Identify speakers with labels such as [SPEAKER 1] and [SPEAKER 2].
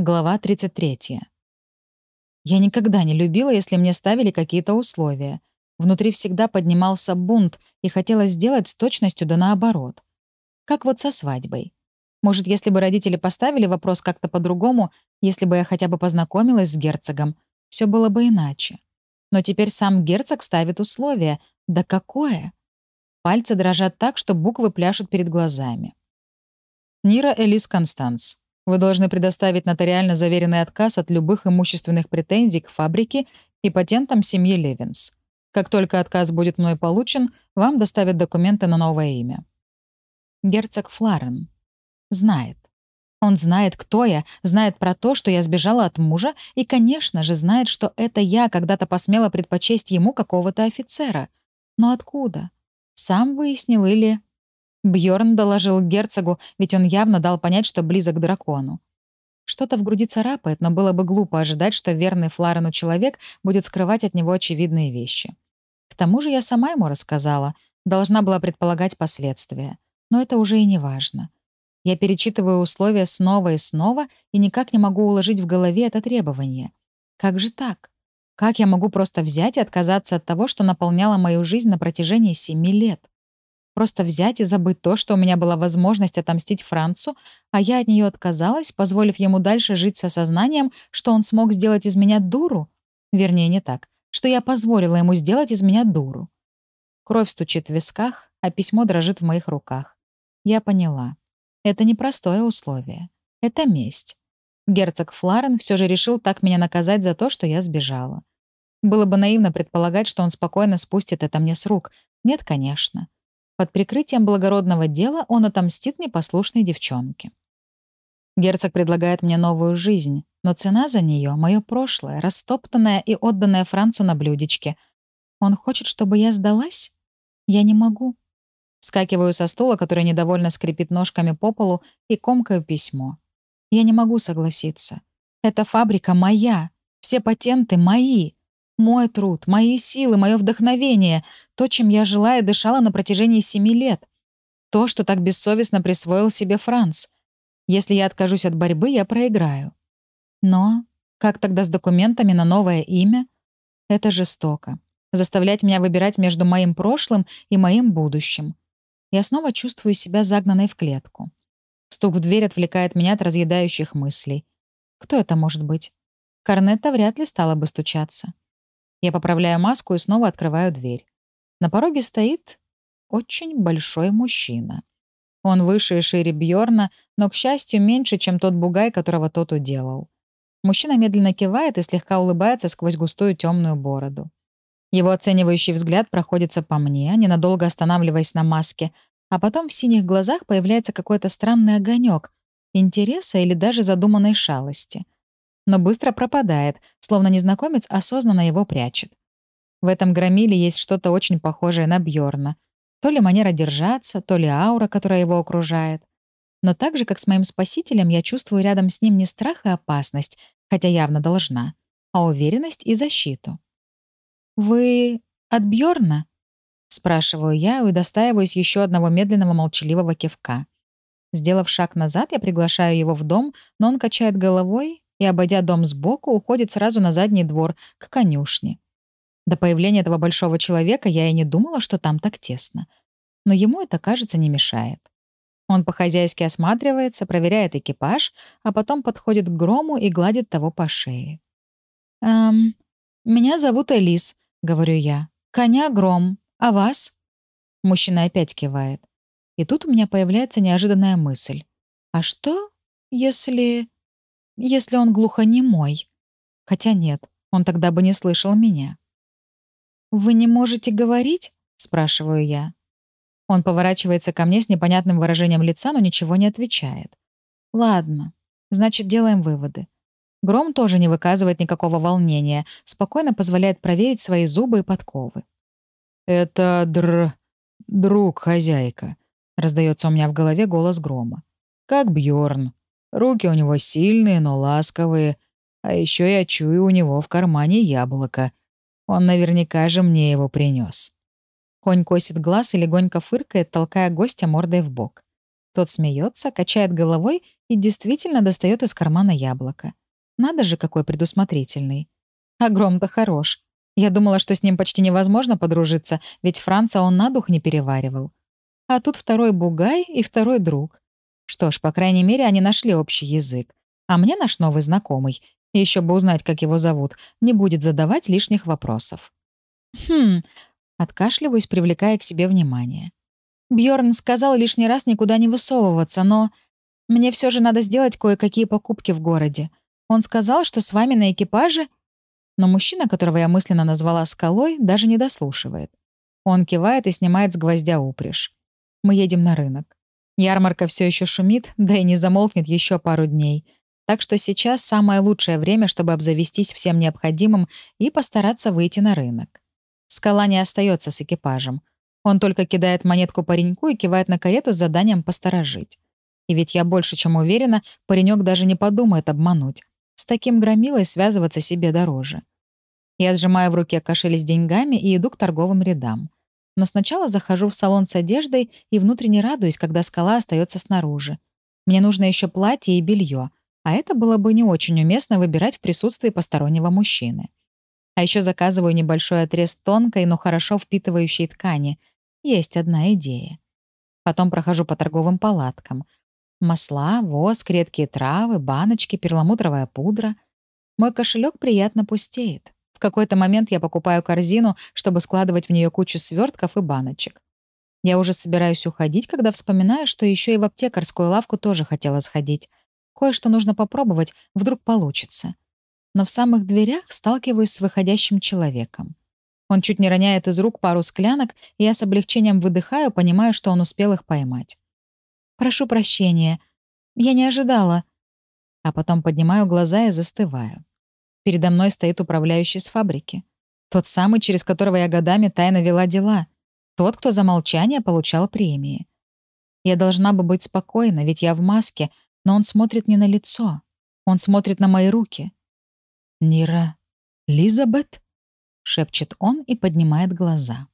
[SPEAKER 1] Глава 33. Я никогда не любила, если мне ставили какие-то условия. Внутри всегда поднимался бунт, и хотелось сделать с точностью да наоборот. Как вот со свадьбой. Может, если бы родители поставили вопрос как-то по-другому, если бы я хотя бы познакомилась с герцогом, все было бы иначе. Но теперь сам герцог ставит условия. Да какое? Пальцы дрожат так, что буквы пляшут перед глазами. Нира Элис Констанс. Вы должны предоставить нотариально заверенный отказ от любых имущественных претензий к фабрике и патентам семьи Левинс. Как только отказ будет мной получен, вам доставят документы на новое имя. Герцог Фларен. Знает. Он знает, кто я, знает про то, что я сбежала от мужа, и, конечно же, знает, что это я когда-то посмела предпочесть ему какого-то офицера. Но откуда? Сам выяснил или... Бьорн доложил герцогу, ведь он явно дал понять, что близок к дракону. Что-то в груди царапает, но было бы глупо ожидать, что верный Фларену человек будет скрывать от него очевидные вещи. К тому же я сама ему рассказала, должна была предполагать последствия. Но это уже и не важно. Я перечитываю условия снова и снова и никак не могу уложить в голове это требование. Как же так? Как я могу просто взять и отказаться от того, что наполняло мою жизнь на протяжении семи лет? Просто взять и забыть то, что у меня была возможность отомстить Францу, а я от нее отказалась, позволив ему дальше жить со сознанием, что он смог сделать из меня дуру? Вернее, не так, что я позволила ему сделать из меня дуру. Кровь стучит в висках, а письмо дрожит в моих руках. Я поняла. Это непростое условие. Это месть. Герцог Фларен все же решил так меня наказать за то, что я сбежала. Было бы наивно предполагать, что он спокойно спустит это мне с рук. Нет, конечно. Под прикрытием благородного дела он отомстит непослушной девчонке. Герцог предлагает мне новую жизнь, но цена за нее — мое прошлое, растоптанное и отданное Францу на блюдечке. Он хочет, чтобы я сдалась? Я не могу. Скакиваю со стула, который недовольно скрипит ножками по полу, и комкаю письмо. Я не могу согласиться. Эта фабрика моя. Все патенты мои. Мой труд, мои силы, мое вдохновение, то, чем я жила и дышала на протяжении семи лет. То, что так бессовестно присвоил себе Франц. Если я откажусь от борьбы, я проиграю. Но как тогда с документами на новое имя? Это жестоко. Заставлять меня выбирать между моим прошлым и моим будущим. Я снова чувствую себя загнанной в клетку. Стук в дверь отвлекает меня от разъедающих мыслей. Кто это может быть? Корнетта вряд ли стала бы стучаться. Я поправляю маску и снова открываю дверь. На пороге стоит очень большой мужчина. Он выше и шире Бьорна, но, к счастью, меньше, чем тот бугай, которого тот уделал. Мужчина медленно кивает и слегка улыбается сквозь густую темную бороду. Его оценивающий взгляд проходится по мне, ненадолго останавливаясь на маске, а потом в синих глазах появляется какой-то странный огонек интереса или даже задуманной шалости — но быстро пропадает, словно незнакомец осознанно его прячет. В этом громиле есть что-то очень похожее на Бьорна. То ли манера держаться, то ли аура, которая его окружает. Но так же, как с моим спасителем, я чувствую рядом с ним не страх и опасность, хотя явно должна, а уверенность и защиту. «Вы от Бьорна? спрашиваю я и удостаиваюсь еще одного медленного молчаливого кивка. Сделав шаг назад, я приглашаю его в дом, но он качает головой и, обойдя дом сбоку, уходит сразу на задний двор, к конюшне. До появления этого большого человека я и не думала, что там так тесно. Но ему это, кажется, не мешает. Он по-хозяйски осматривается, проверяет экипаж, а потом подходит к Грому и гладит того по шее. «Эм, меня зовут Элис», — говорю я. «Коня Гром. А вас?» Мужчина опять кивает. И тут у меня появляется неожиданная мысль. «А что, если...» если он глухонемой. Хотя нет, он тогда бы не слышал меня. «Вы не можете говорить?» — спрашиваю я. Он поворачивается ко мне с непонятным выражением лица, но ничего не отвечает. «Ладно, значит, делаем выводы. Гром тоже не выказывает никакого волнения, спокойно позволяет проверить свои зубы и подковы.
[SPEAKER 2] «Это др... друг хозяйка», — раздается у меня в голове голос Грома. «Как Бьорн. Руки у него сильные, но ласковые. А еще я чую у него в кармане яблоко. Он наверняка же мне его принес.
[SPEAKER 1] Конь косит глаз и легонько фыркает, толкая гостя мордой в бок. Тот смеется, качает головой и действительно достает из кармана яблоко. Надо же, какой предусмотрительный. А гром-то хорош. Я думала, что с ним почти невозможно подружиться, ведь Франца он на дух не переваривал. А тут второй бугай и второй друг. Что ж, по крайней мере, они нашли общий язык. А мне наш новый знакомый, еще бы узнать, как его зовут, не будет задавать лишних вопросов. Хм, откашливаюсь, привлекая к себе внимание. Бьорн сказал лишний раз никуда не высовываться, но мне все же надо сделать кое-какие покупки в городе. Он сказал, что с вами на экипаже но мужчина, которого я мысленно назвала скалой, даже не дослушивает. Он кивает и снимает с гвоздя упряжь. Мы едем на рынок. Ярмарка все еще шумит, да и не замолкнет еще пару дней. Так что сейчас самое лучшее время, чтобы обзавестись всем необходимым и постараться выйти на рынок. Скала не остается с экипажем. Он только кидает монетку пареньку и кивает на карету с заданием посторожить. И ведь я больше чем уверена, паренек даже не подумает обмануть. С таким громилой связываться себе дороже. Я сжимаю в руке кошель с деньгами и иду к торговым рядам. Но сначала захожу в салон с одеждой и внутренне радуюсь, когда скала остается снаружи. Мне нужно еще платье и белье, а это было бы не очень уместно выбирать в присутствии постороннего мужчины. А еще заказываю небольшой отрез тонкой, но хорошо впитывающей ткани. Есть одна идея. Потом прохожу по торговым палаткам. Масла, воск, редкие травы, баночки, перламутровая пудра. Мой кошелек приятно пустеет. В какой-то момент я покупаю корзину, чтобы складывать в нее кучу свертков и баночек. Я уже собираюсь уходить, когда вспоминаю, что еще и в аптекарскую лавку тоже хотела сходить. Кое-что нужно попробовать, вдруг получится. Но в самых дверях сталкиваюсь с выходящим человеком. Он чуть не роняет из рук пару склянок, и я с облегчением выдыхаю, понимая, что он успел их поймать. Прошу прощения. Я не ожидала. А потом поднимаю глаза и застываю. Передо мной стоит управляющий с фабрики. Тот самый, через которого я годами тайно вела дела. Тот, кто за молчание получал премии. Я должна бы быть спокойна, ведь я в маске, но он смотрит не на лицо. Он смотрит на мои руки. «Нира, Лизабет?» — шепчет он и поднимает глаза.